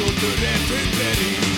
Tudo é tudo